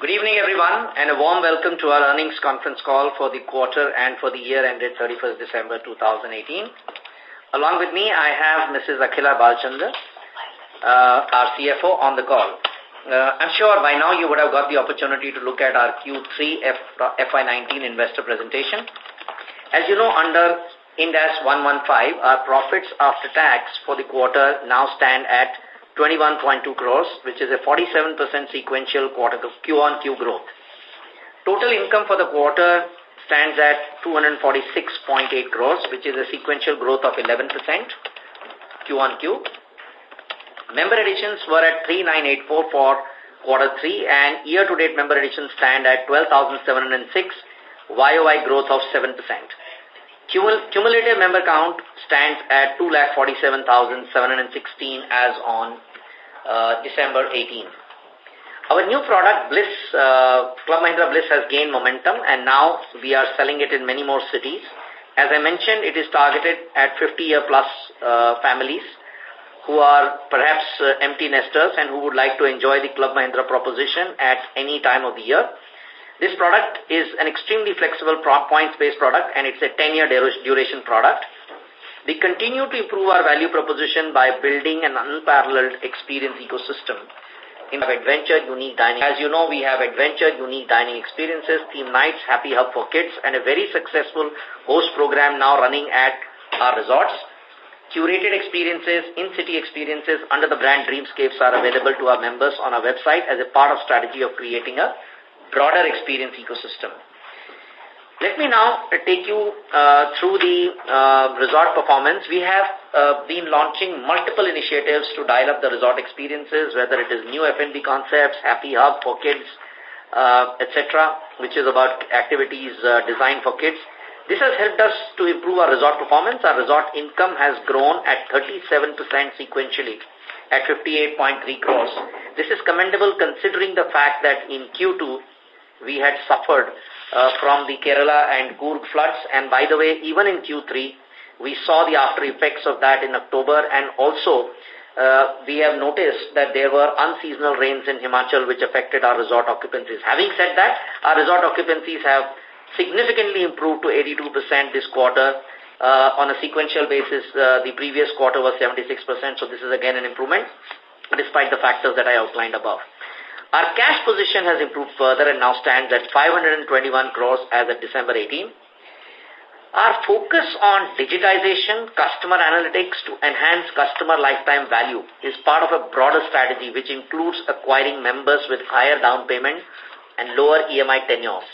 Good evening, everyone, and a warm welcome to our earnings conference call for the quarter and for the year ended 31st December 2018. Along with me, I have Mrs. Akhila Balachandar, uh, our CFO, on the call. Uh, I'm sure by now you would have got the opportunity to look at our Q3 FY19 investor presentation. As you know, under Ind AS 115, our profits after tax for the quarter now stand at 21.2 crores, which is a 47% sequential quarter Q on Q growth. Total income for the quarter stands at 246.8 crores, which is a sequential growth of 11% Q on Q. Member additions were at 3984 for quarter 3 and year-to-date member additions stand at 12,706, YOY growth of 7%. Cumulative member count stands at 2,47,716 as on uh, December 18. Our new product, Bliss, uh, Club Mahindra Bliss has gained momentum and now we are selling it in many more cities. As I mentioned, it is targeted at 50-year plus uh, families who are perhaps uh, empty nesters and who would like to enjoy the Club Mahindra proposition at any time of the year. This product is an extremely flexible points-based product and it's a 10-year duration product. We continue to improve our value proposition by building an unparalleled experience ecosystem in adventure, unique dining. As you know, we have adventure, unique dining experiences, theme nights, happy hub for kids, and a very successful host program now running at our resorts. Curated experiences, in-city experiences under the brand Dreamscapes are available to our members on our website as a part of strategy of creating a broader experience ecosystem. Let me now take you uh, through the uh, resort performance. We have uh, been launching multiple initiatives to dial up the resort experiences, whether it is new F&B concepts, Happy Hub for kids, uh, etc., which is about activities uh, designed for kids. This has helped us to improve our resort performance. Our resort income has grown at 37% sequentially at 58.3 crores. This is commendable considering the fact that in Q2, we had suffered uh, from the Kerala and Coorg floods. And by the way, even in Q3, we saw the after effects of that in October and also uh, we have noticed that there were unseasonal rains in Himachal which affected our resort occupancies. Having said that, our resort occupancies have significantly improved to 82% this quarter. Uh, on a sequential basis, uh, the previous quarter was 76%, so this is again an improvement despite the factors that I outlined above. Our cash position has improved further and now stands at 521 crores as of December 18. Our focus on digitization, customer analytics to enhance customer lifetime value is part of a broader strategy which includes acquiring members with higher down payment and lower EMI tenures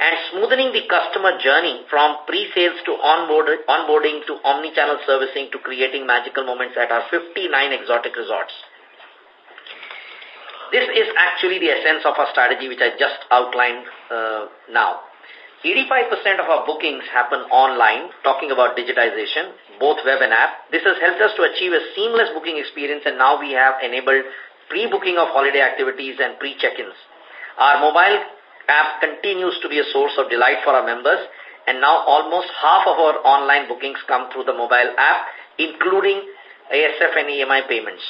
and smoothening the customer journey from pre-sales to onboard, onboarding to omni-channel servicing to creating magical moments at our 59 exotic resorts. This is actually the essence of our strategy which I just outlined uh, now. 85% of our bookings happen online, talking about digitization, both web and app. This has helped us to achieve a seamless booking experience and now we have enabled pre-booking of holiday activities and pre-check-ins. Our mobile app continues to be a source of delight for our members and now almost half of our online bookings come through the mobile app, including ASF and EMI payments.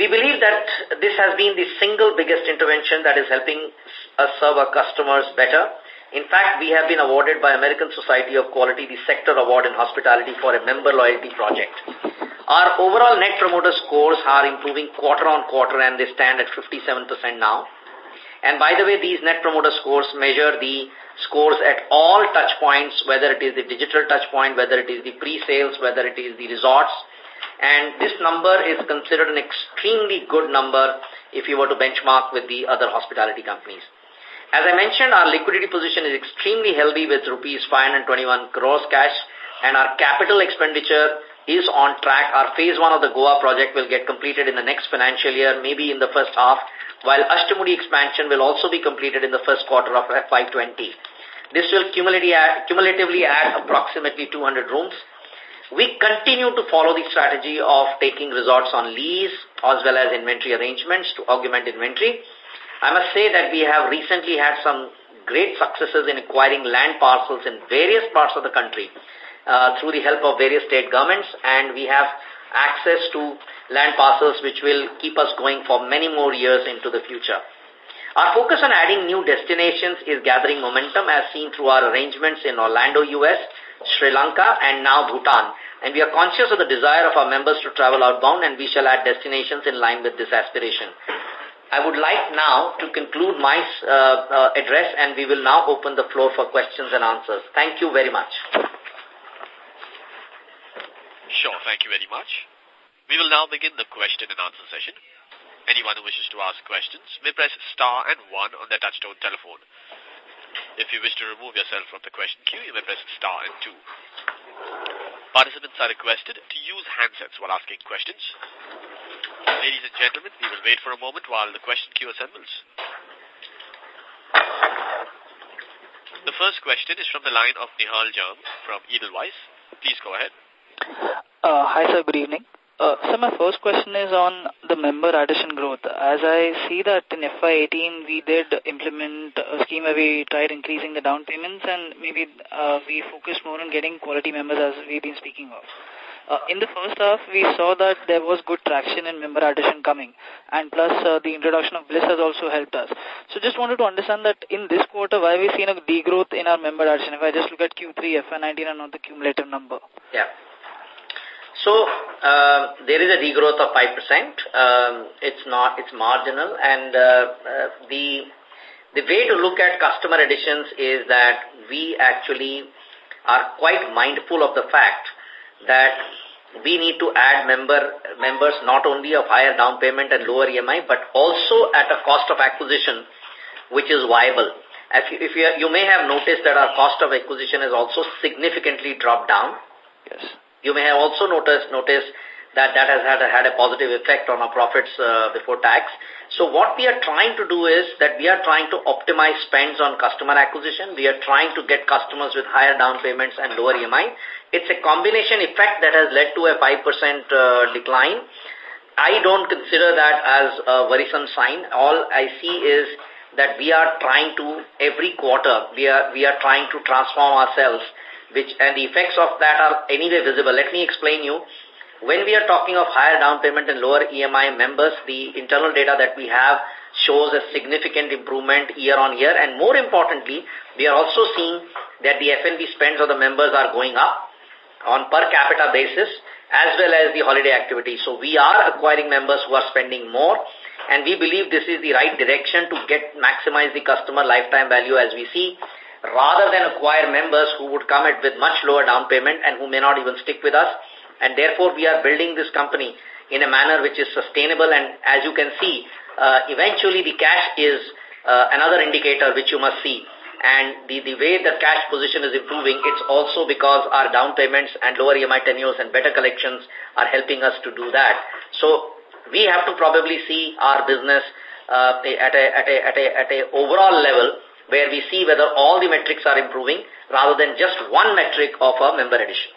We believe that this has been the single biggest intervention that is helping us serve our customers better. In fact, we have been awarded by American Society of Quality the Sector Award in Hospitality for a member loyalty project. Our overall net promoter scores are improving quarter on quarter and they stand at 57% now. And by the way, these net promoter scores measure the scores at all touch points, whether it is the digital touch point, whether it is the pre-sales, whether it is the resorts, and this number is considered an extremely good number if you were to benchmark with the other hospitality companies. As I mentioned, our liquidity position is extremely healthy with rupees 521 crores cash and our capital expenditure is on track. Our phase one of the Goa project will get completed in the next financial year, maybe in the first half, while Ashtamudi expansion will also be completed in the first quarter of FY20. This will cumulatively add, cumulatively add approximately 200 rooms we continue to follow the strategy of taking resorts on lease as well as inventory arrangements to augment inventory. I must say that we have recently had some great successes in acquiring land parcels in various parts of the country uh, through the help of various state governments and we have access to land parcels which will keep us going for many more years into the future. Our focus on adding new destinations is gathering momentum as seen through our arrangements in Orlando, US, Sri Lanka, and now Bhutan. And we are conscious of the desire of our members to travel outbound and we shall add destinations in line with this aspiration. I would like now to conclude my uh, uh, address and we will now open the floor for questions and answers. Thank you very much. Sure, thank you very much. We will now begin the question and answer session. Anyone who wishes to ask questions may press star and one on their touchtone telephone. If you wish to remove yourself from the question queue, you may press star and two. Participants are requested to use handsets while asking questions. Ladies and gentlemen, we will wait for a moment while the question queue assembles. The first question is from the line of Nihal Jham from Edelweiss. Please go ahead. Uh, hi, sir. Good evening. Uh, so my first question is on the member addition growth. As I see that in FY18 we did implement a scheme where we tried increasing the down payments and maybe uh, we focused more on getting quality members as we've been speaking of. Uh, in the first half, we saw that there was good traction in member addition coming, and plus uh, the introduction of Bliss has also helped us. So just wanted to understand that in this quarter, why we seen a degrowth in our member addition, if I just look at Q3, FY19 and not the cumulative number. Yeah. So uh, there is a degrowth of 5%. Um, it's not, it's marginal. And uh, uh, the, the way to look at customer additions is that we actually are quite mindful of the fact that we need to add member members not only of higher down payment and lower EMI, but also at a cost of acquisition which is viable. If you, if you, you may have noticed that our cost of acquisition has also significantly dropped down. Yes. You may have also noticed, noticed that that has had a, had a positive effect on our profits uh, before tax. So what we are trying to do is that we are trying to optimize spends on customer acquisition. We are trying to get customers with higher down payments and lower EMI. It's a combination effect that has led to a 5% uh, decline. I don't consider that as a worrisome sign. All I see is that we are trying to, every quarter, we are, we are trying to transform ourselves which and the effects of that are anyway visible. Let me explain you. When we are talking of higher down payment and lower EMI members, the internal data that we have shows a significant improvement year on year. And more importantly, we are also seeing that the F&B spends of the members are going up on per capita basis as well as the holiday activity. So we are acquiring members who are spending more and we believe this is the right direction to get maximize the customer lifetime value as we see rather than acquire members who would come at with much lower down payment and who may not even stick with us. And therefore, we are building this company in a manner which is sustainable. And as you can see, uh, eventually the cash is uh, another indicator which you must see. And the, the way the cash position is improving, it's also because our down payments and lower EMI tenures and better collections are helping us to do that. So we have to probably see our business uh, at a at a at a at a overall level where we see whether all the metrics are improving rather than just one metric of a member addition.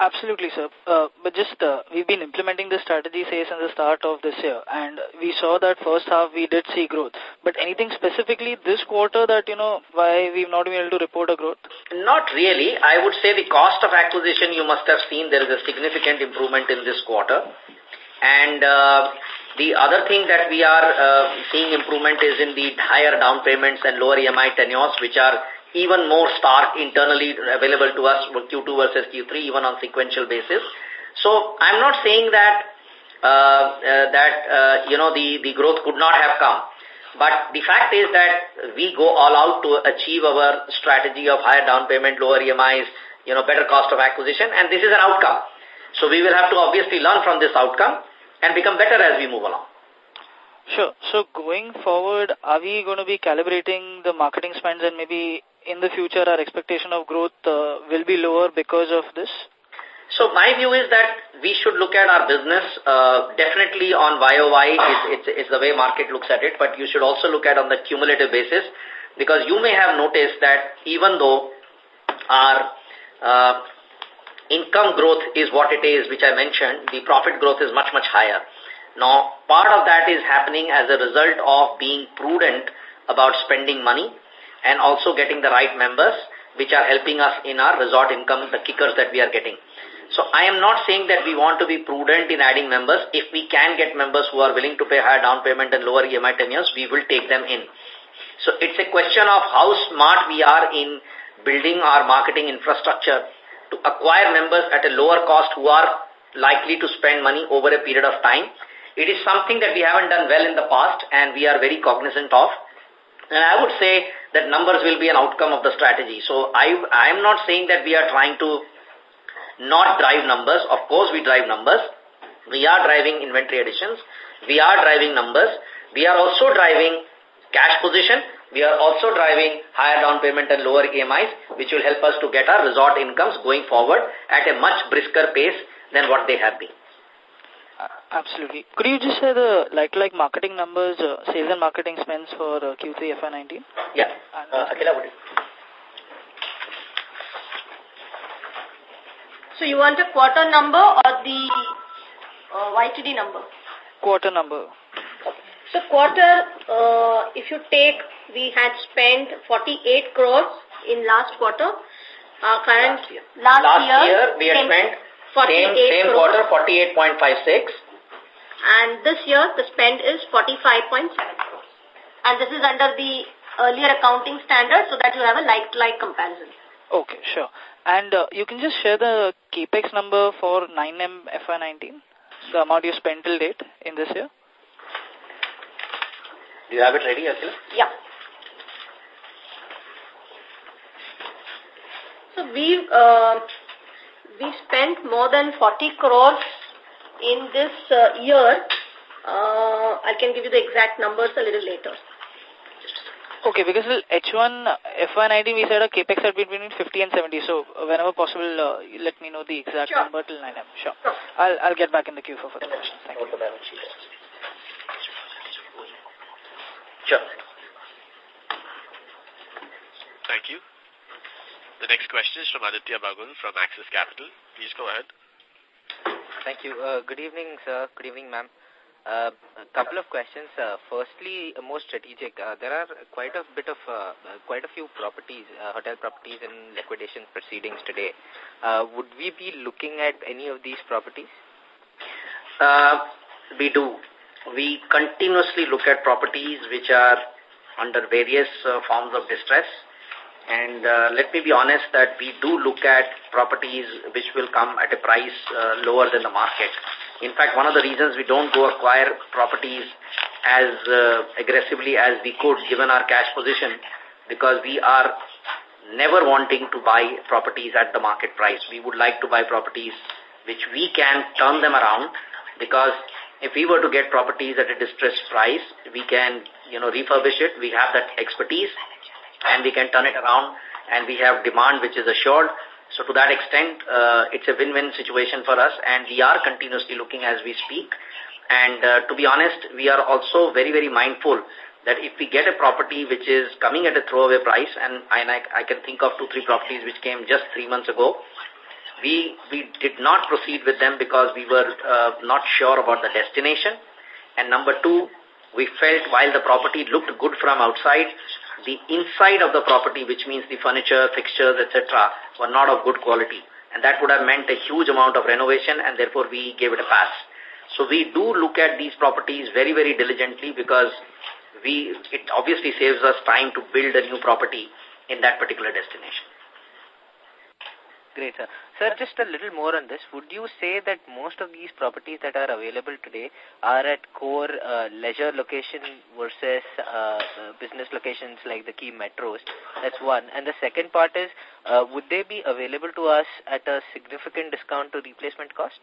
Absolutely, sir. Uh, but just, uh, we've been implementing this strategy, say, since the start of this year, and we saw that first half we did see growth. But anything specifically this quarter that, you know, why we've not been able to report a growth? Not really. I would say the cost of acquisition, you must have seen there is a significant improvement in this quarter. And uh, the other thing that we are uh, seeing improvement is in the higher down payments and lower EMI tenures, which are even more stark internally available to us Q2 versus Q3, even on sequential basis. So I'm not saying that uh, uh, that uh, you know the the growth could not have come, but the fact is that we go all out to achieve our strategy of higher down payment, lower EMIs, you know, better cost of acquisition, and this is an outcome. So we will have to obviously learn from this outcome and become better as we move along. Sure. So going forward, are we going to be calibrating the marketing spends and maybe in the future our expectation of growth uh, will be lower because of this? So my view is that we should look at our business uh, definitely on YOY it's, it's, it's the way market looks at it, but you should also look at on the cumulative basis because you may have noticed that even though our uh, income growth is what it is, which I mentioned, the profit growth is much, much higher. Now, part of that is happening as a result of being prudent about spending money and also getting the right members, which are helping us in our resort income, the kickers that we are getting. So I am not saying that we want to be prudent in adding members. If we can get members who are willing to pay higher down payment and lower EMI tenures, we will take them in. So it's a question of how smart we are in building our marketing infrastructure to acquire members at a lower cost who are likely to spend money over a period of time. It is something that we haven't done well in the past and we are very cognizant of. And I would say that numbers will be an outcome of the strategy. So I, I am not saying that we are trying to not drive numbers. Of course, we drive numbers. We are driving inventory additions. We are driving numbers. We are also driving cash position. We are also driving higher down payment and lower EMIs, which will help us to get our resort incomes going forward at a much brisker pace than what they have been. Uh, absolutely. Could you just share the like-like marketing numbers, uh, sales and marketing spends for uh, Q3 FY19? Yeah. Uh, Akhila, what is So you want a quarter number or the uh, YTD number? Quarter number. So quarter, uh, if you take, we had spent 48 crores in last quarter. Uh, current last year, last, last year, year we had spent 48 same, same crores. quarter 48.56 and this year the spend is 45.7 crores. And this is under the earlier accounting standard so that you have a like-to-like -like comparison. Okay, sure. And uh, you can just share the capex number for 9M FY19, the amount you spent till date in this year. Do you have it ready, Akhila? Yeah. So we uh, we spent more than 40 crores in this uh, year. Uh, I can give you the exact numbers a little later. Okay, because H1 FY19 we said a capex at between 50 and 70. So whenever possible, uh, let me know the exact sure. number till 9M. Sure. sure. I'll I'll get back in the queue for further questions. Thank you. Sure. Thank you. The next question is from Aditya Bagul from Axis Capital. Please go ahead. Thank you. Uh, good evening, sir. Good evening, ma'am. Uh, a couple of questions. Uh, firstly, uh, more strategic. Uh, there are quite a bit of, uh, quite a few properties, uh, hotel properties in liquidation proceedings today. Uh, would we be looking at any of these properties? Uh, we do. We continuously look at properties which are under various uh, forms of distress. And uh, let me be honest that we do look at properties which will come at a price uh, lower than the market. In fact, one of the reasons we don't go acquire properties as uh, aggressively as we could given our cash position because we are never wanting to buy properties at the market price. We would like to buy properties which we can turn them around because if we were to get properties at a distressed price, we can, you know, refurbish it. We have that expertise and we can turn it around and we have demand which is assured so to that extent, uh, it's a win-win situation for us and we are continuously looking as we speak. And uh, to be honest, we are also very, very mindful that if we get a property which is coming at a throwaway price, and, and I, I can think of two, three properties which came just three months ago, we, we did not proceed with them because we were uh, not sure about the destination. And number two, we felt while the property looked good from outside, the inside of the property, which means the furniture, fixtures, etc., were not of good quality. And that would have meant a huge amount of renovation and therefore we gave it a pass. So we do look at these properties very, very diligently because we it obviously saves us time to build a new property in that particular destination. Great, sir. Sir, just a little more on this. Would you say that most of these properties that are available today are at core uh, leisure location versus uh, uh, business locations like the key metros? That's one. And the second part is, would they be available to us at a significant discount to replacement cost?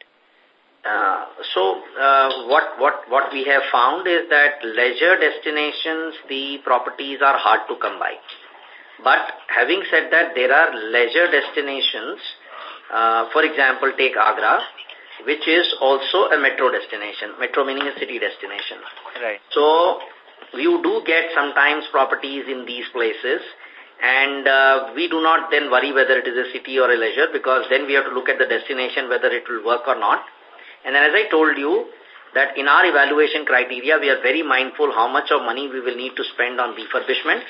Uh, so uh, what what what we have found is that leisure destinations the properties are hard to come by but having said that, there are leisure destinations, uh, for example, take Agra, which is also a metro destination, metro meaning a city destination. Right. So, you do get sometimes properties in these places and uh, we do not then worry whether it is a city or a leisure because then we have to look at the destination whether it will work or not. And then as I told you, that in our evaluation criteria, we are very mindful how much of money we will need to spend on refurbishment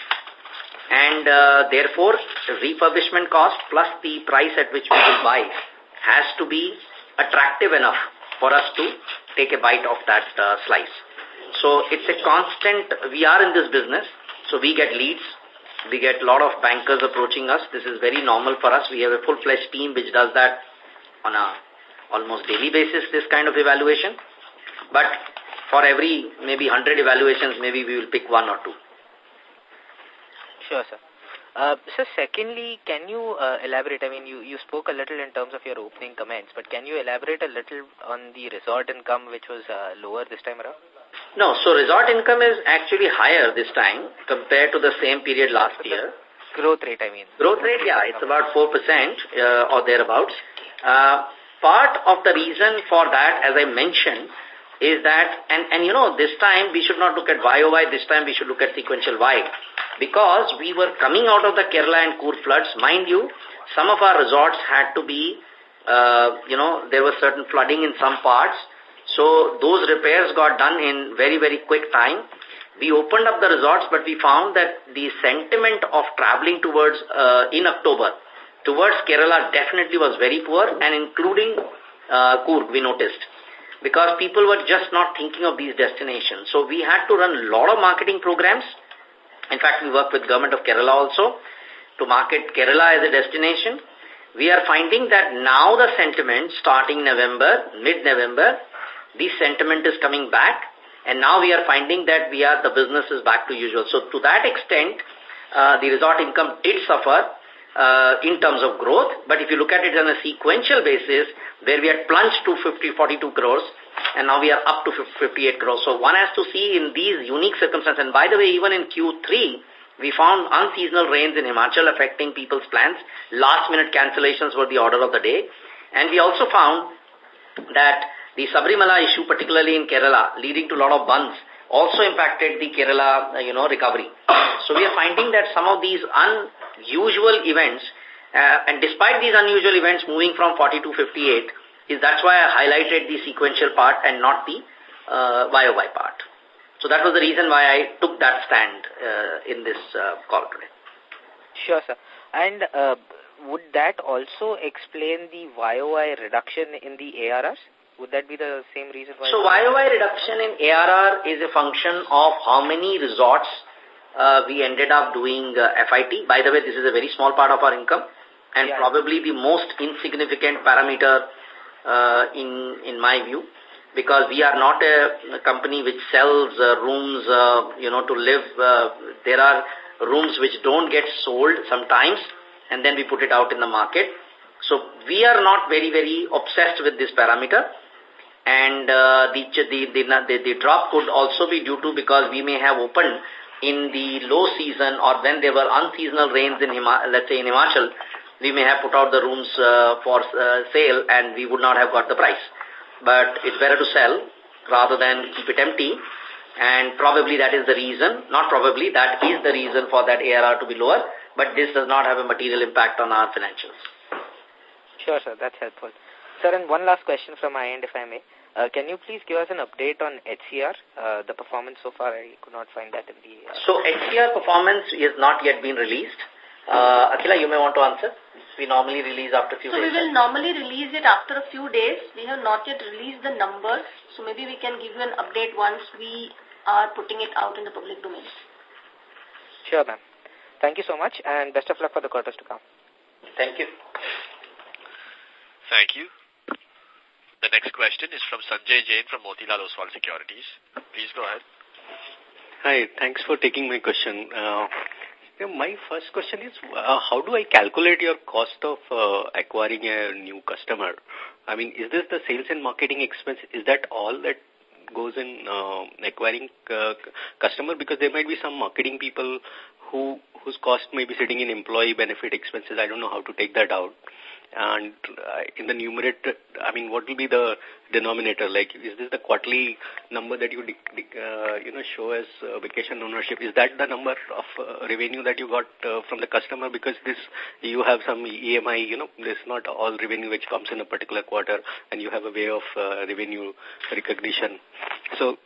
and uh, therefore refurbishment cost plus the price at which we will buy has to be attractive enough for us to take a bite of that uh, slice. So it's a constant, we are in this business, so we get leads, we get a lot of bankers approaching us. This is very normal for us. We have a full-fledged team which does that on a almost daily basis, this kind of evaluation. But for every maybe 100 evaluations, maybe we will pick one or two. Sure, sir. Uh, so secondly, can you uh, elaborate, I mean, you, you spoke a little in terms of your opening comments, but can you elaborate a little on the resort income which was uh, lower this time around? No, so resort income is actually higher this time compared to the same period last year. Growth rate, I mean. Growth rate, yeah, it's about 4% uh, or thereabouts. Uh, part of the reason for that, as I mentioned, is that, and, and you know, this time we should not look at YOY, this time we should look at sequential Y. Because we were coming out of the Kerala and Coorg floods, mind you, some of our resorts had to be, uh, you know, there was certain flooding in some parts. So those repairs got done in very, very quick time. We opened up the resorts, but we found that the sentiment of traveling towards, uh, in October, towards Kerala definitely was very poor and including uh, we noticed because people were just not thinking of these destinations. So we had to run a lot of marketing programs. In fact, we work with government of Kerala also to market Kerala as a destination. We are finding that now the sentiment starting November, mid-November, the sentiment is coming back and now we are finding that we are, the business is back to usual. So to that extent, uh, the resort income did suffer uh, in terms of growth. But if you look at it on a sequential basis, where we had plunged to 50, 42 crores, and now we are up to 58 crores. So one has to see in these unique circumstances. And by the way, even in Q3, we found unseasonal rains in Himachal affecting people's plans. Last minute cancellations were the order of the day. And we also found that the Sabarimala issue, particularly in Kerala, leading to a lot of bandhs, also impacted the Kerala, uh, you know, recovery. So we are finding that some of these un usual events, uh, and despite these unusual events moving from 40 to 58, is that's why I highlighted the sequential part and not the uh, YOY part. So that was the reason why I took that stand uh, in this uh, call today. Sure, sir. And uh, would that also explain the YOY reduction in the ARRs? Would that be the same reason why? So YOY reduction in ARR is a function of how many resorts uh, we ended up doing uh, FIT. By the way, this is a very small part of our income and yeah. probably the most insignificant parameter uh, in, in my view because we are not a, a company which sells uh, rooms, uh, you know, to live. Uh, there are rooms which don't get sold sometimes and then we put it out in the market. So we are not very, very obsessed with this parameter. And uh, the, the, the, the, the drop could also be due to because we may have opened in the low season or when there were unseasonal rains in, Hima, let's say in Himachal, we may have put out the rooms uh, for uh, sale and we would not have got the price. But it's better to sell rather than keep it empty. And probably that is the reason, not probably, that is the reason for that ARR to be lower. But this does not have a material impact on our financials. Sure, sir. That's helpful. Sir, and one last question from my end, if I may. Uh, can you please give us an update on HCR, uh, the performance so far? I could not find that in the... Uh... So HCR performance is not yet been released. Uh, Akhila, you may want to answer. We normally release after a few so days. So we will normally release it after a few days. We have not yet released the numbers. So maybe we can give you an update once we are putting it out in the public domain. Sure, ma'am. Thank you so much and best of luck for the quarters to come. Thank you. Thank you. The next question is from Sanjay Jain from Motilal Oswal Securities. Please go ahead. Hi, thanks for taking my question. Uh, my first question is, uh, how do I calculate your cost of uh, acquiring a new customer? I mean, is this the sales and marketing expense? Is that all that goes in uh, acquiring uh, customer? Because there might be some marketing people who whose cost may be sitting in employee benefit expenses. I don't know how to take that out. And uh, in the numerator, I mean, what will be the denominator? Like, is this the quarterly number that you, uh, you know, show as uh, vacation ownership? Is that the number of uh, revenue that you got uh, from the customer? Because this, you have some EMI, you know, there's not all revenue which comes in a particular quarter and you have a way of uh, revenue recognition. So,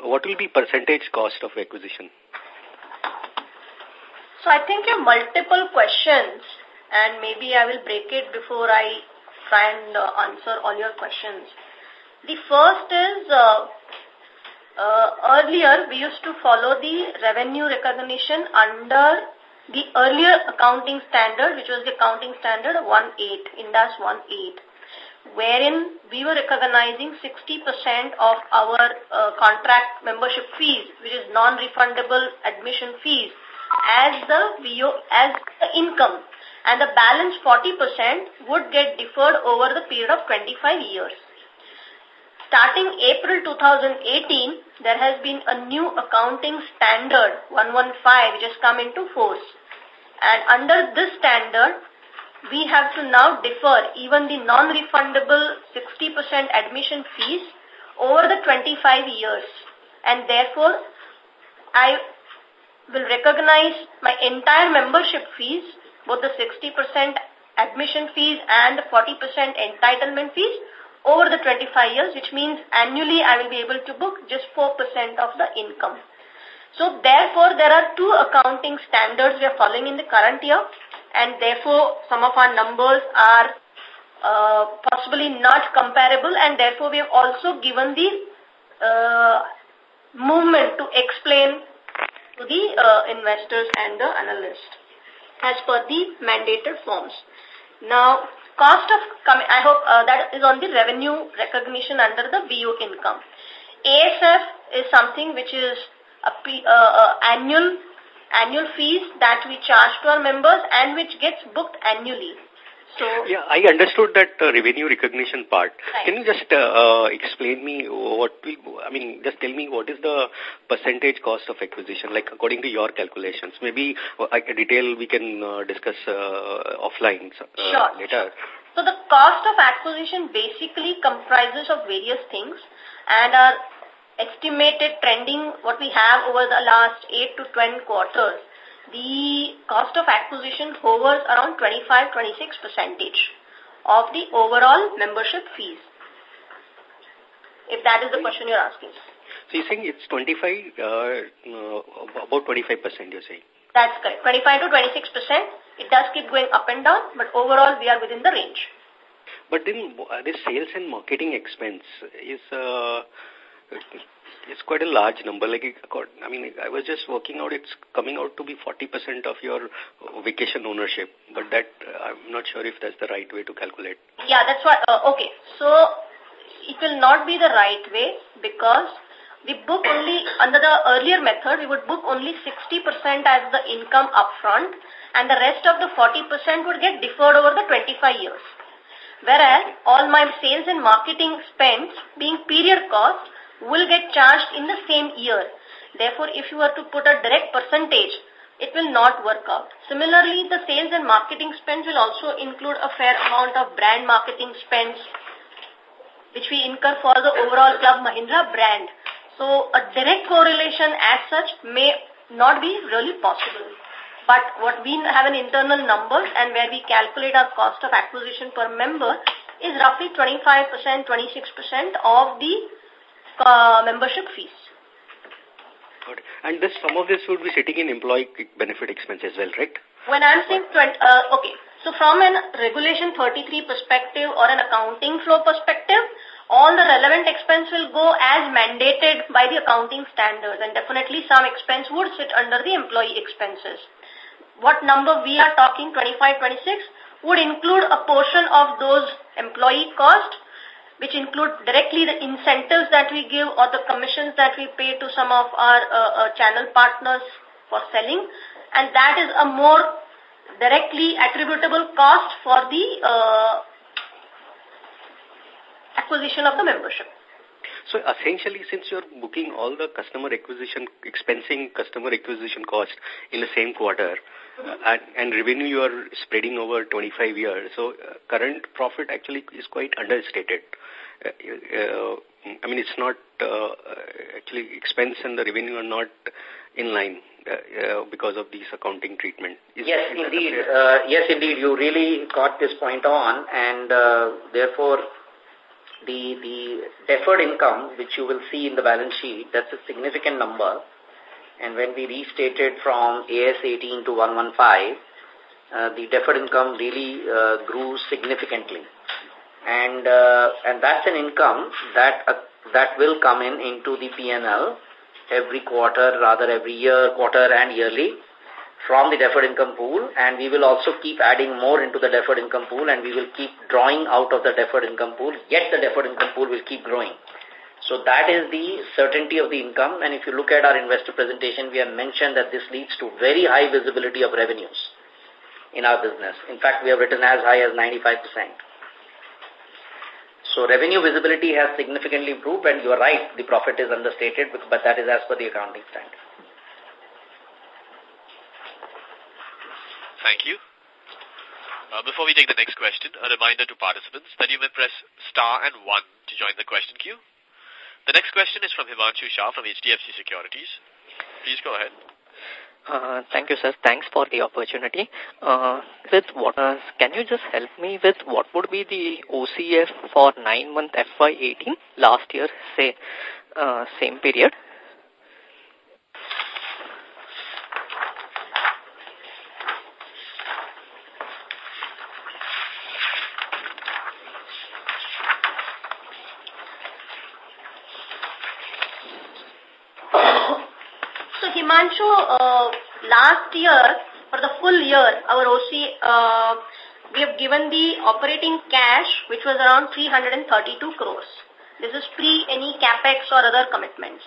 what will be percentage cost of acquisition? So, I think your multiple questions and maybe I will break it before I try and uh, answer all your questions. The first is, uh, uh, earlier we used to follow the revenue recognition under the earlier accounting standard, which was the accounting standard 1.8, INDAS 1.8 wherein we were recognizing 60% of our uh, contract membership fees, which is non-refundable admission fees, as the VO, as the income. And the balance 40% would get deferred over the period of 25 years. Starting April 2018, there has been a new accounting standard, 115, which has come into force. And under this standard, we have to now defer even the non-refundable 60% admission fees over the 25 years. And therefore, I will recognize my entire membership fees, both the 60% admission fees and the 40% entitlement fees over the 25 years, which means annually I will be able to book just 4% of the income. So therefore, there are two accounting standards we are following in the current year and therefore some of our numbers are uh, possibly not comparable and therefore we have also given the uh, movement to explain to the uh, investors and the analysts as per the mandated forms. Now, cost of, I hope uh, that is on the revenue recognition under the VO income. ASF is something which is a uh, uh, annual annual fees that we charge to our members and which gets booked annually. So yeah, I understood that uh, revenue recognition part. Right. Can you just uh, uh, explain me what will, I mean, just tell me what is the percentage cost of acquisition, like according to your calculations? Maybe uh, detail we can uh, discuss uh, offline uh, sure. later. So the cost of acquisition basically comprises of various things and our estimated trending what we have over the last 8 to 10 quarters, the cost of acquisition hovers around 25-26 percentage of the overall membership fees. If that is the question you're asking. So you're saying it's 25, uh, about 25% you're saying? That's correct. 25 to 26 percent. It does keep going up and down, but overall we are within the range. But then uh, this sales and marketing expense is uh, it's quite a large number. Like, I mean, I was just working out, it's coming out to be 40% of your vacation ownership. But that, I'm not sure if that's the right way to calculate. Yeah, that's what, uh, okay. So, it will not be the right way because we book only, under the earlier method, we would book only 60% as the income upfront and the rest of the 40% would get deferred over the 25 years. Whereas, all my sales and marketing spends being period cost will get charged in the same year. Therefore, if you were to put a direct percentage, it will not work out. Similarly, the sales and marketing spends will also include a fair amount of brand marketing spends, which we incur for the overall Club Mahindra brand. So, a direct correlation as such may not be really possible. But what we have an internal numbers and where we calculate our cost of acquisition per member is roughly 25%, 26% of the uh, membership fees. Good. And this, some of this would be sitting in employee benefit expense as well, right? When I'm saying, 20, uh, okay, so from an regulation 33 perspective or an accounting flow perspective, all the relevant expense will go as mandated by the accounting standards and definitely some expense would sit under the employee expenses. What number we are talking, 25, 26, would include a portion of those employee cost which include directly the incentives that we give or the commissions that we pay to some of our uh, uh, channel partners for selling. And that is a more directly attributable cost for the uh, acquisition of the membership. So essentially, since you're booking all the customer acquisition, expensing customer acquisition cost in the same quarter, and, and revenue you are spreading over 25 years, so uh, current profit actually is quite understated. Uh, uh, I mean, it's not uh, actually expense and the revenue are not in line uh, uh, because of this accounting treatment. Is yes, indeed. Uh, yes, indeed. You really got this point on, and uh, therefore the, the deferred income, which you will see in the balance sheet, that's a significant number. And when we restated from AS 18 to 115, uh, the deferred income really uh, grew significantly. And, uh, and that's an income that, uh, that will come in into the PNL every quarter, rather every year, quarter and yearly from the deferred income pool and we will also keep adding more into the deferred income pool and we will keep drawing out of the deferred income pool, yet the deferred income pool will keep growing. So that is the certainty of the income and if you look at our investor presentation, we have mentioned that this leads to very high visibility of revenues in our business. In fact, we have written as high as 95%. So revenue visibility has significantly improved and you are right, the profit is understated, but that is as per the accounting standard. Thank you. Uh, before we take the next question, a reminder to participants that you may press star and one to join the question queue. The next question is from Himanshu Shah from HDFC Securities. Please go ahead. Uh, thank you, sir. Thanks for the opportunity. Uh, with what, uh, can you just help me with what would be the OCF for nine-month FY18 last year, say, uh, same period? Last year, for the full year, our OC, uh, we have given the operating cash, which was around 332 crores. This is pre any capex or other commitments.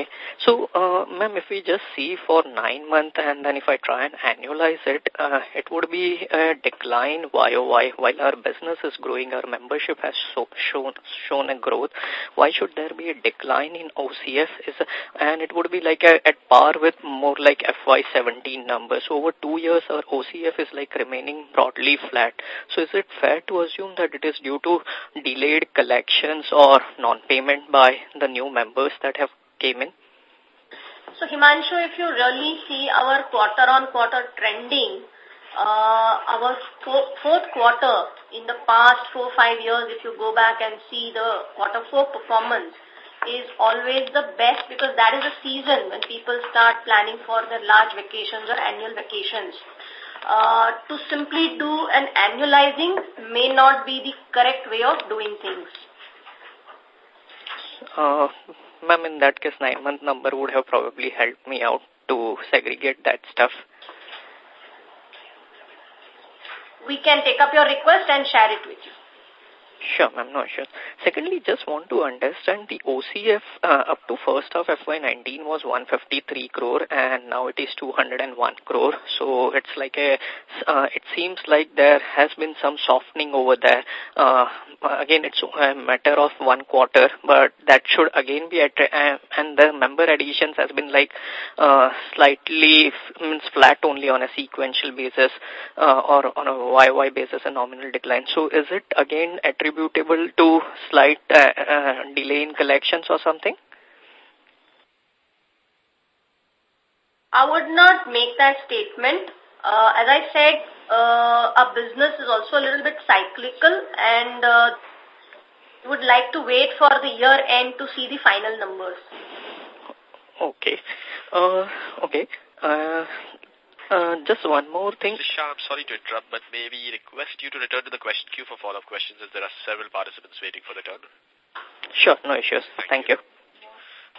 Okay. So, uh, ma'am, if we just see for nine months and then if I try and annualize it, uh, it would be a decline YOY. While our business is growing, our membership has so, shown shown a growth. Why should there be a decline in OCF? Is and it would be like a, at par with more like FY17 numbers. So over two years, our OCF is like remaining broadly flat. So is it fair to assume that it is due to delayed collections or non-payment by the new members that have came in? So Himanshu, if you really see our quarter-on-quarter -quarter trending, uh, our fourth quarter in the past four, five years, if you go back and see the quarter four performance, is always the best because that is the season when people start planning for their large vacations or annual vacations. Uh, to simply do an annualizing may not be the correct way of doing things. Uh, Ma'am, in that case, nine-month number would have probably helped me out to segregate that stuff. We can take up your request and share it with you. Sure, ma'am, no sure. Secondly, just want to understand the OCF uh, up to first of FY19 was 153 crore and now it is 201 crore. So it's like a, uh, it seems like there has been some softening over there. Uh, again, it's a matter of one quarter, but that should again be at, and the member additions has been like slightly means flat only on a sequential basis or on a YY basis, a nominal decline. So is it again attributed attributable to slight uh, uh, delay in collections or something? I would not make that statement. Uh, as I said, uh, our business is also a little bit cyclical and uh, would like to wait for the year end to see the final numbers. Okay. Uh, okay. Uh, uh, just one more thing. Shah, I'm sorry to interrupt, but may we request you to return to the question queue for follow-up questions as there are several participants waiting for the turn. Sure, no issues. Thank, Thank you. you.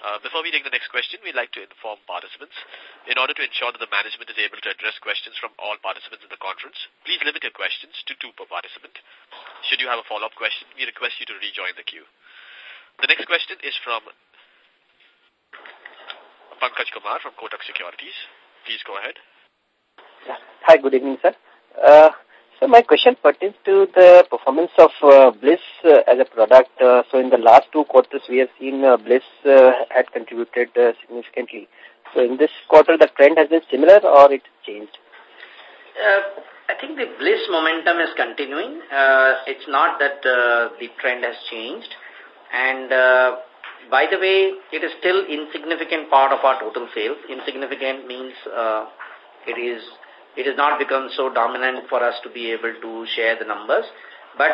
Uh, before we take the next question, we'd like to inform participants, in order to ensure that the management is able to address questions from all participants in the conference, please limit your questions to two per participant. Should you have a follow-up question, we request you to rejoin the queue. The next question is from Pankaj Kumar from Kotak Securities. Please go ahead. Hi, good evening, sir. Uh, so my question pertains to the performance of uh, Bliss uh, as a product. Uh, so in the last two quarters, we have seen uh, Bliss uh, had contributed uh, significantly. So in this quarter, the trend has been similar or it changed? Uh, I think the Bliss momentum is continuing. Uh, it's not that uh, the trend has changed. And uh, by the way, it is still insignificant part of our total sales. Insignificant means uh, it is it has not become so dominant for us to be able to share the numbers. But,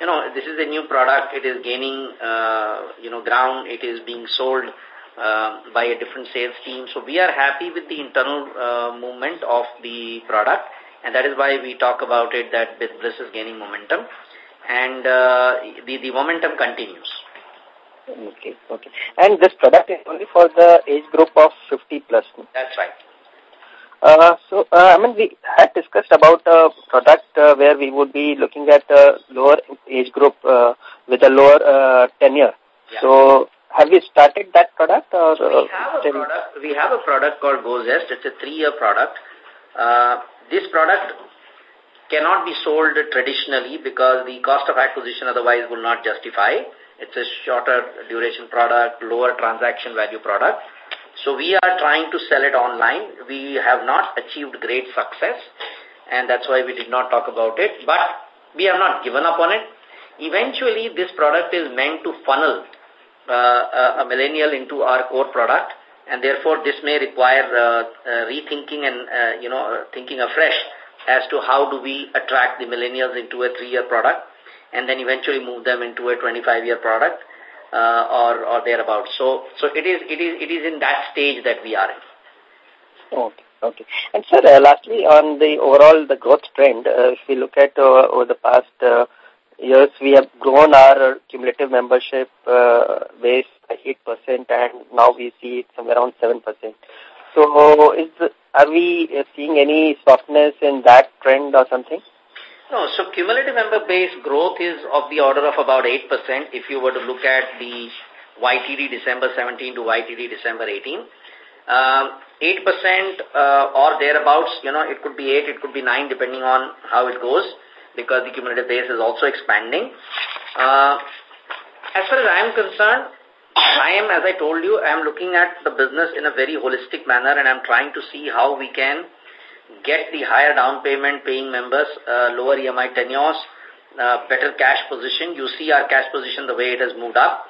you know, this is a new product. It is gaining, uh, you know, ground. It is being sold uh, by a different sales team. So we are happy with the internal uh, movement of the product. And that is why we talk about it that this is gaining momentum. and uh, the, the momentum continues. Okay, okay. And this product is only for the age group of 50 plus. That's right. Uh, so, uh, I mean, we had discussed about a product uh, where we would be looking at a lower age group uh, with a lower uh, tenure. Yeah. So, have you started that product? Or, we have a product. We have a product called GoZest. It's a three-year product. Uh, this product cannot be sold traditionally because the cost of acquisition otherwise will not justify. It's a shorter duration product, lower transaction value product. So we are trying to sell it online. We have not achieved great success and that's why we did not talk about it. But we have not given up on it. Eventually, this product is meant to funnel uh, a millennial into our core product and therefore this may require uh, uh, rethinking and, uh, you know, thinking afresh as to how do we attract the millennials into a three-year product and then eventually move them into a 25-year product uh, or, or thereabouts. So, so it is, it is, it is in that stage that we are in. Okay. Okay. And sir, uh, lastly, on the overall the growth trend, uh, if we look at uh, over the past uh, years, we have grown our cumulative membership uh, base by 8% and now we see it somewhere around 7%. So is are we uh, seeing any softness in that trend or something? No, so cumulative member base growth is of the order of about 8% if you were to look at the YTD December 17 to YTD December 18. Um, 8% uh, or thereabouts, you know, it could be 8, it could be 9 depending on how it goes because the cumulative base is also expanding. Uh, as far as I am concerned, I am, as I told you, I am looking at the business in a very holistic manner and I'm trying to see how we can get the higher down payment paying members, uh, lower EMI tenures, uh, better cash position. You see our cash position the way it has moved up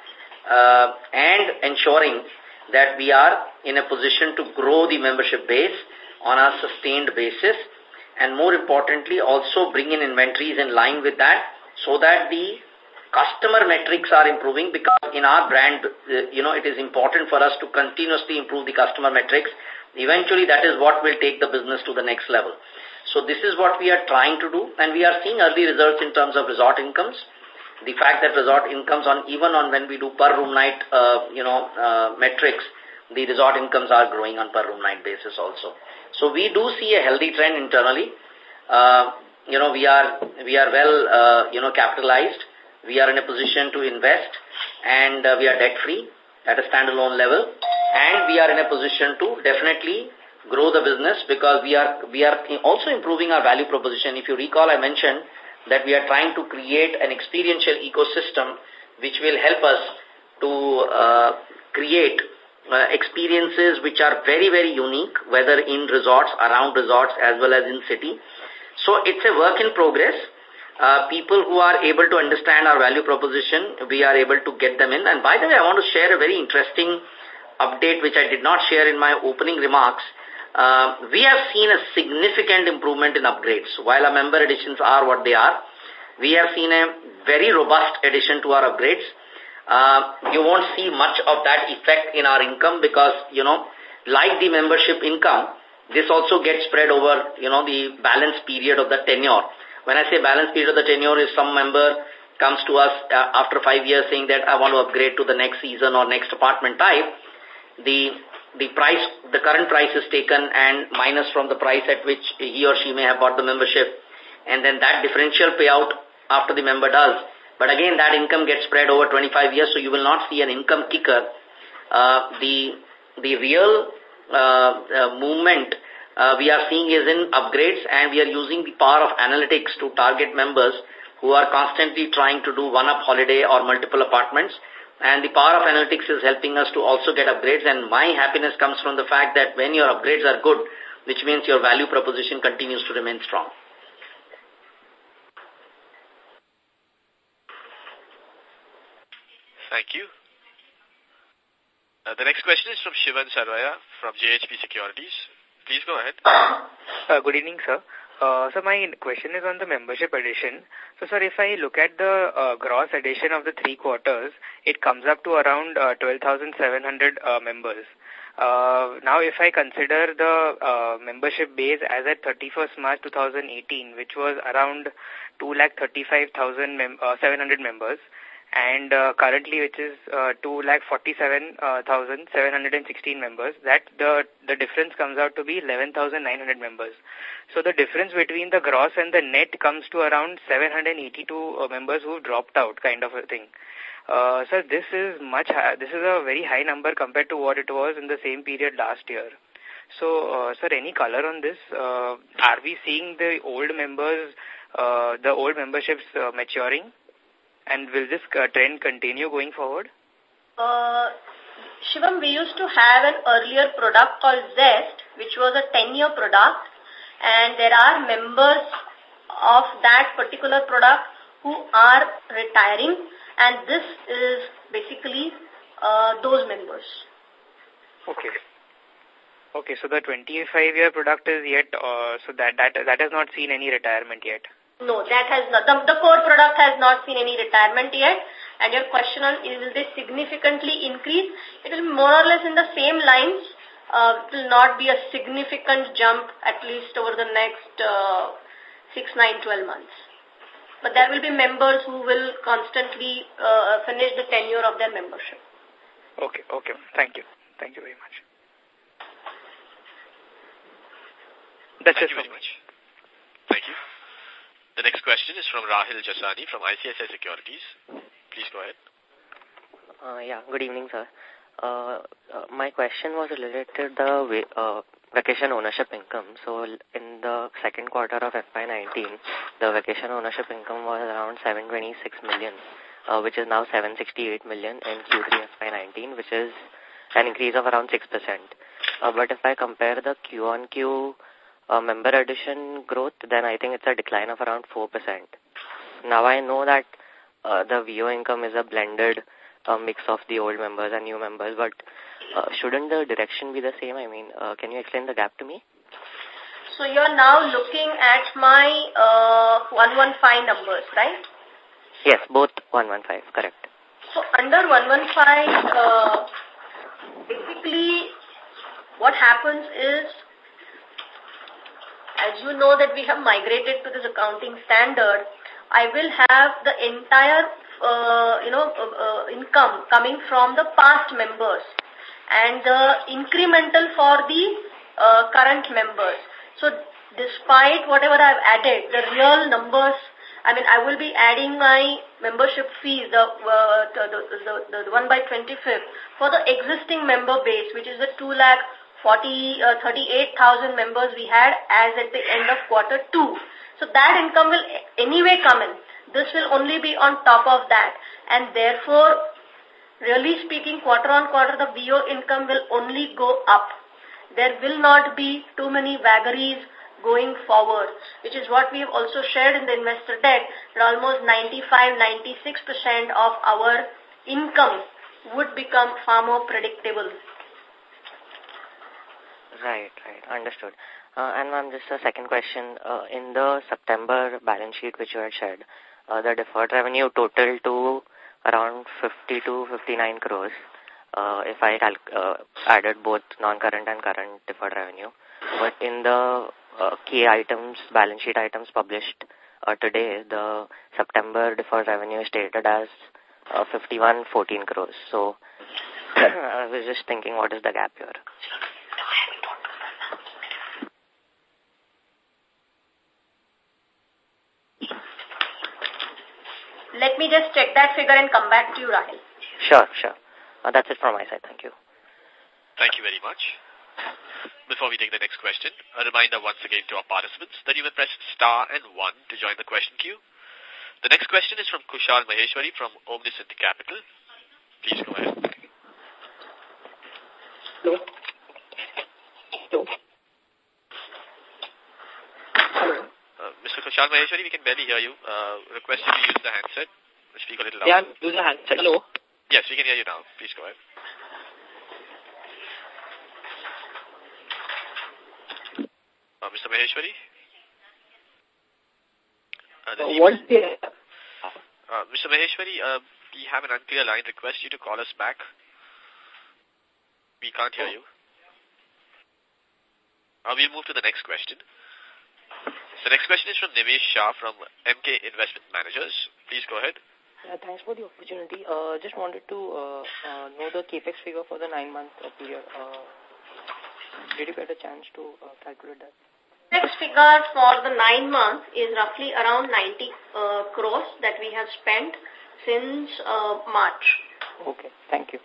uh, and ensuring that we are in a position to grow the membership base on a sustained basis and more importantly also bring in inventories in line with that so that the customer metrics are improving because in our brand, uh, you know, it is important for us to continuously improve the customer metrics. Eventually, that is what will take the business to the next level. So this is what we are trying to do, and we are seeing early results in terms of resort incomes. The fact that resort incomes on even on when we do per room night, uh, you know, uh, metrics, the resort incomes are growing on per room night basis also. So we do see a healthy trend internally. Uh, you know, we are we are well, uh, you know, capitalized we are in a position to invest and uh, we are debt free at a standalone level and we are in a position to definitely grow the business because we are we are also improving our value proposition. If you recall i mentioned that we are trying to create an experiential ecosystem which will help us to uh, create uh, experiences which are very very unique whether in resorts around resorts as well as in city. So it's a work in progress. Uh, people who are able to understand our value proposition, we are able to get them in. And by the way, I want to share a very interesting update which I did not share in my opening remarks. Uh, we have seen a significant improvement in upgrades. While our member additions are what they are, we have seen a very robust addition to our upgrades. Uh, you won't see much of that effect in our income because, you know, like the membership income, this also gets spread over, you know, the balance period of the tenure. When I say balance period of the tenure is some member comes to us uh, after five years saying that I want to upgrade to the next season or next apartment type, the the price, the current price is taken and minus from the price at which he or she may have bought the membership. And then that differential payout after the member does. But again, that income gets spread over 25 years, so you will not see an income kicker. Uh, the, the real uh, uh, movement uh, we are seeing is in upgrades and we are using the power of analytics to target members who are constantly trying to do one-up holiday or multiple apartments. And the power of analytics is helping us to also get upgrades. And my happiness comes from the fact that when your upgrades are good, which means your value proposition continues to remain strong. Thank you. Uh, the next question is from Shivam Sarvaya from JHP Securities. Please go ahead. Uh, good evening, sir. Uh, so my question is on the membership addition. So, sir, if I look at the uh, gross addition of the three quarters, it comes up to around uh, 12,700 uh, members. Uh, now, if I consider the uh, membership base as at 31st March 2018, which was around 2,35,700 mem uh, 700 members, and uh, currently which is uh, 2,47,716 members, that the, the difference comes out to be 11,900 members. So the difference between the gross and the net comes to around 782 uh, members who dropped out kind of a thing. Uh, sir, this is much high, this is a very high number compared to what it was in the same period last year. So, uh, sir, any color on this? Uh, are we seeing the old members, uh, the old memberships uh, maturing? And will this uh, trend continue going forward? Uh, Shivam, we used to have an earlier product called Zest, which was a 10-year product. And there are members of that particular product who are retiring. And this is basically uh, those members. Okay. Okay, so the 25-year product is yet, uh, so that, that, that has not seen any retirement yet. No, that has not. The, the core product has not seen any retirement yet. And your question on will they significantly increase? It will be more or less in the same lines. Uh, it will not be a significant jump at least over the next uh, 6, 9, 12 months. But there will be members who will constantly uh, finish the tenure of their membership. Okay, okay. Thank you. Thank you very much. That's Thank it you very much. Thank you. The next question is from Rahil Jasani from ICICI Securities. Please go ahead. Uh, yeah, good evening, sir. Uh, uh, my question was related to the uh, vacation ownership income. So in the second quarter of FY19, the vacation ownership income was around 726 million, uh, which is now 768 million in Q3 FY19, which is an increase of around 6%. Uh, but if I compare the Q on Q uh, member addition growth, then I think it's a decline of around 4%. Now I know that uh, the VO income is a blended uh, mix of the old members and new members, but uh, shouldn't the direction be the same? I mean, uh, can you explain the gap to me? So you're now looking at my uh, 115 numbers, right? Yes, both 115, correct. So under 115, uh, basically what happens is as you know that we have migrated to this accounting standard, I will have the entire, uh, you know, uh, uh, income coming from the past members and the incremental for the uh, current members. So despite whatever I've added, the real numbers, I mean, I will be adding my membership fees, the, uh, the, the, the, the 1 by 25th, for the existing member base, which is the 2 lakh 40, uh, 38,000 members we had as at the end of quarter two. So that income will anyway come in. This will only be on top of that. And therefore, really speaking, quarter on quarter, the VO income will only go up. There will not be too many vagaries going forward, which is what we have also shared in the investor deck, that almost 95-96% of our income would become far more predictable Right, right. Understood. Uh, and ma'am, just a second question. Uh, in the September balance sheet which you had shared, uh, the deferred revenue total to around 50 to 59 crores. Uh, if I uh, added both non-current and current deferred revenue. But in the uh, key items, balance sheet items published uh, today, the September deferred revenue is stated as uh, 5114 crores. So I was just thinking what is the gap here? Let me just check that figure and come back to you, Rahil. Sure, sure. Uh, that's it from my side. Thank you. Thank you very much. Before we take the next question, a reminder once again to our participants that you may press star and one to join the question queue. The next question is from Kushal Maheshwari from Omniscient Capital. Please go ahead. Hello. Hello. Mr. Kushal Maheshwari, we can barely hear you. Uh, request you to use the handset. Speak a little louder. Yeah, I'm the handset. Hello. Yes, we can hear you now. Please go ahead. Uh, Mr. Maheshwari? Uh, uh, what's the... Uh, Mr. Maheshwari, uh, we have an unclear line. Request you to call us back. We can't hear you. Uh, we'll move to the next question. The next question is from Nimesh Shah from Emkay Investment Managers. Please go ahead. Yeah, thanks for the opportunity. Uh, just wanted to uh, uh, know the capex figure for the nine-month period. Uh, did you get a chance to uh, calculate that? Capex figure for the nine months is roughly around 90 uh, crores that we have spent since uh, March. Okay, thank you.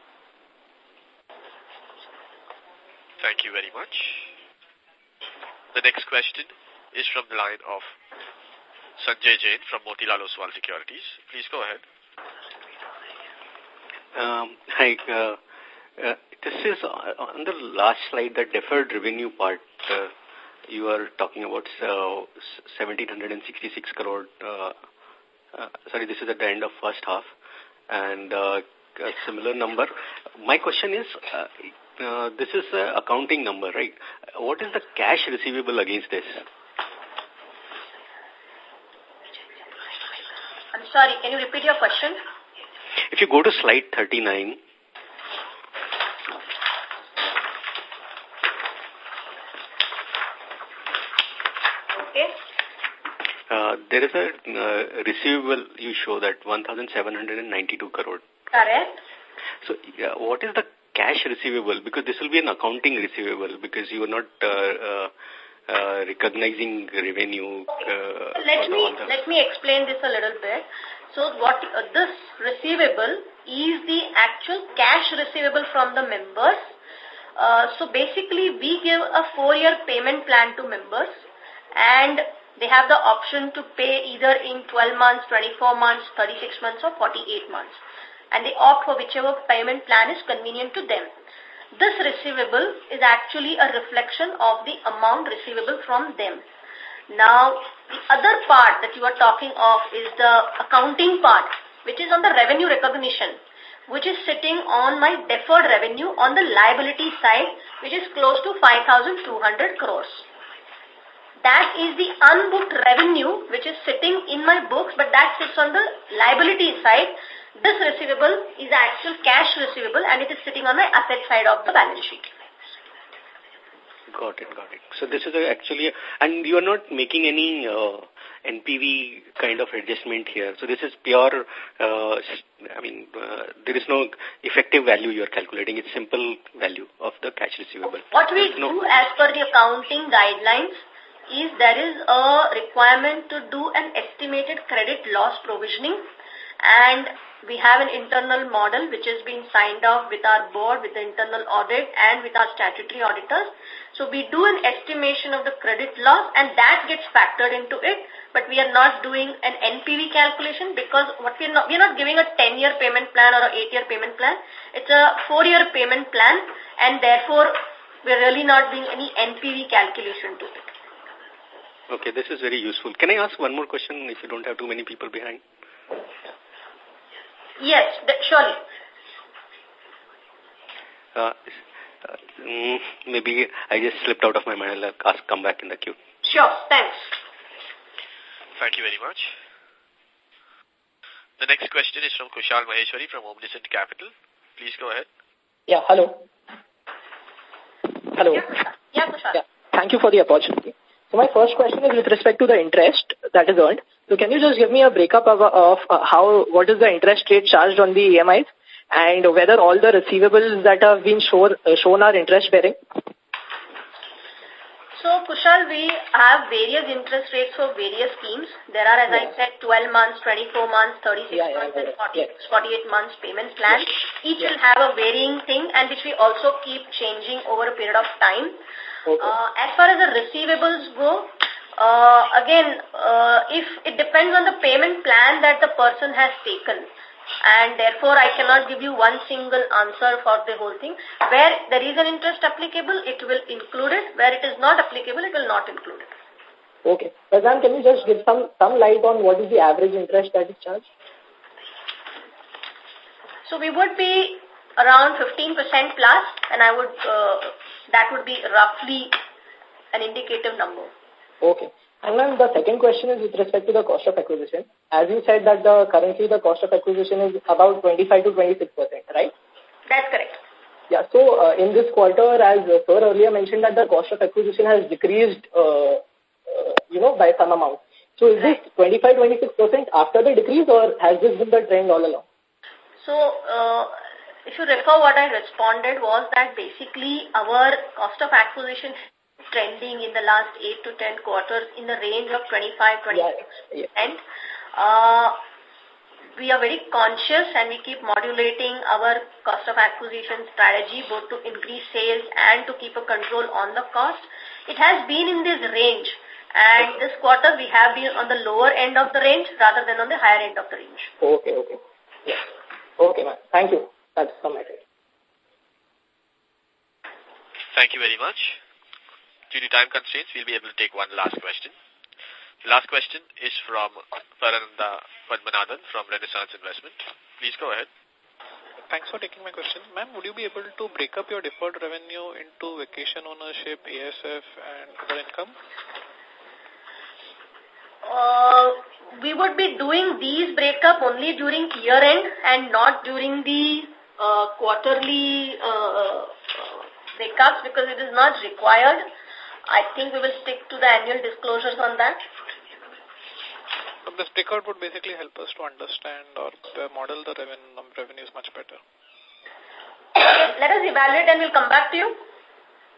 Thank you very much. The next question is from the line of Sanjay Jain from Motilal Oswal Securities. Please go ahead. Um, hi. Uh, uh, this is on the last slide, the deferred revenue part. Uh, you are talking about uh, 1766 crore. Uh, uh, sorry, this is at the end of first half. And uh, a similar number. My question is, uh, uh, this is an accounting number, right? What is the cash receivable against this? Sorry, can you repeat your question? If you go to slide 39, Okay. uh, there is a uh, receivable you show that 1,792 crore. Correct. So yeah, what is the cash receivable? Because this will be an accounting receivable because you are not uh, uh, recognizing revenue. Uh, let me the- let me explain this a little bit. So what uh, this receivable is the actual cash receivable from the members. Uh, so basically, we give a four-year payment plan to members, and they have the option to pay either in 12 months, 24 months, 36 months, or 48 months, and they opt for whichever payment plan is convenient to them. This receivable is actually a reflection of the amount receivable from them. Now, the other part that you are talking of is the accounting part, which is on the revenue recognition, which is sitting on my deferred revenue on the liability side, which is close to 5,200 crores. That is the unbooked revenue which is sitting in my books, but that sits on the liability side. This receivable is the actual cash receivable and it is sitting on the asset side of the balance sheet. Got it, got it. So this is a actually, and you are not making any uh, NPV kind of adjustment here. So this is pure, uh, I mean, uh, there is no effective value you are calculating. It's simple value of the cash receivable. What we No. do as per the accounting guidelines is there is a requirement to do an estimated credit loss provisioning and we have an internal model which has been signed off with our board, with the internal audit and with our statutory auditors. So we do an estimation of the credit loss and that gets factored into it, but we are not doing an NPV calculation because what we are not, we are not giving a 10-year payment plan or a 8-year payment plan. It's a 4-year payment plan and therefore we are really not doing any NPV calculation to it. Okay, this is very useful. Can I ask one more question if you don't have too many people behind? Yes, surely. Uh, uh, mm, maybe I just slipped out of my mind. I'll ask, come back in the queue. Sure, thanks. Thank you very much. The next question is from Kushal Maheshwari from Omniscient Capital. Please go ahead. Yeah, hello. Hello. Yeah, Kushal. Yeah, thank you for the opportunity. So my first question is with respect to the interest that is earned. So can you just give me a breakup of, of uh, how, what is the interest rate charged on the EMIs and whether all the receivables that have been shown, uh, shown are interest bearing? So, Kushal, we have various interest rates for various schemes. There are, as I said, 12 months, 24 months, 36 Yeah, yeah, months, I and got it. 40, 48 months payment plan. Each will have a varying thing and which we also keep changing over a period of time. Okay. Uh, as far as the receivables go, uh, again, uh, if it depends on the payment plan that the person has taken. And therefore, I cannot give you one single answer for the whole thing. Where there is an interest applicable, it will include it. Where it is not applicable, it will not include it. Okay. Pradhan, can you just give some, some light on what is the average interest that is charged? So we would be around 15% plus, and I would, uh, that would be roughly an indicative number. Okay. And then the second question is with respect to the cost of acquisition. As you said that the currently the cost of acquisition is about 25 to 26 percent, right? That's correct. Yeah, so uh, in this quarter, as uh, Sir earlier mentioned that the cost of acquisition has decreased, uh, uh, you know, by some amount. So is this 25-26% after the decrease or has this been the trend all along? So, uh, if you recall what I responded was that basically our cost of acquisition trending in the last 8 to 10 quarters in the range of 25-26%. Yeah, yeah. Uh, we are very conscious and we keep modulating our cost of acquisition strategy both to increase sales and to keep a control on the cost. It has been in this range and this quarter we have been on the lower end of the range rather than on the higher end of the range. Okay, okay. Yes. Okay, ma'am. Thank you. That's from my side. Thank you very much. Due to time constraints, we'll be able to take one last question. The last question is from Parananda Padmanathan from Renaissance Investment. Please go ahead. Thanks for taking my question. Ma'am, would you be able to break up your deferred revenue into vacation ownership, ASF, and other income? Uh, we would be doing these breakup only during year end and not during the quarterly uh, uh breakups because it is not required. I think we will stick to the annual disclosures on that. But this breakout would basically help us to understand or model the revenue, revenues much better. Let us evaluate and we'll come back to you.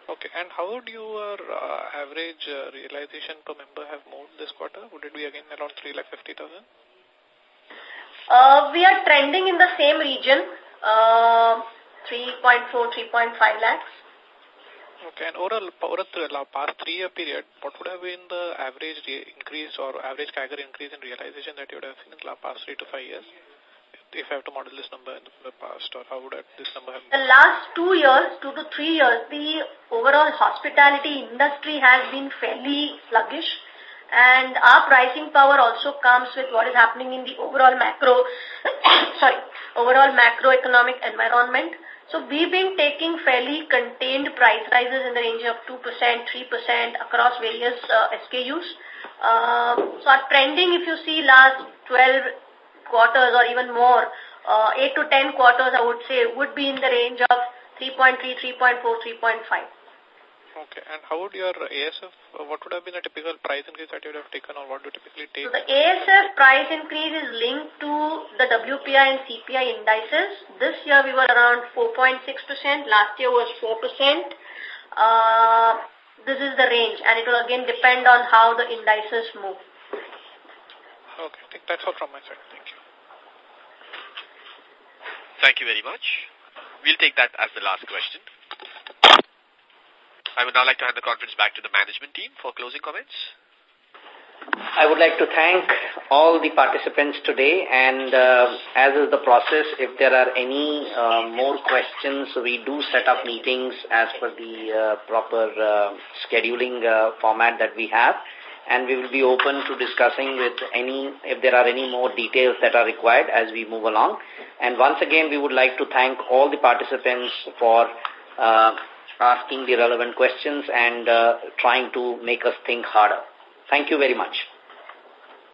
Okay, and how would your uh, average uh, realization per member have moved this quarter? Would it be again around 3,50,000? Uh, we are trending in the same region, uh, 3.4, 3.5 lakhs. Okay, and over, over the past three-year period, what would have been the average increase or average CAGR increase in realization that you would have seen in the past three to five years? If I have to model this number in the past, or how would this number have... been? The last two years, two to three years, the overall hospitality industry has been fairly sluggish and our pricing power also comes with what is happening in the overall macro, sorry, overall macroeconomic environment. So we've been taking fairly contained price rises in the range of 2%, 3% across various uh, SKUs. Uh, so our trending, if you see last 12 quarters or even more, uh, 8 to 10 quarters, I would say, would be in the range of 3.3, 3.4, 3.5. Okay. And how would your ASF, uh, what would have been a typical price increase that you would have taken or what do you typically take? So the ASF price increase is linked to the WPI and CPI indices. This year we were around 4.6%. Last year was 4%. Uh, this is the range and it will again depend on how the indices move. Okay. I think that's all from my side. Thank you. Thank you very much. We'll take that as the last question. I would now like to hand the conference back to the management team for closing comments. I would like to thank all the participants today and uh, as is the process, if there are any uh, more questions, we do set up meetings as per the uh, proper uh, scheduling uh, format that we have and we will be open to discussing with any, if there are any more details that are required as we move along. And once again, we would like to thank all the participants for uh, asking the relevant questions and uh, trying to make us think harder. Thank you very much.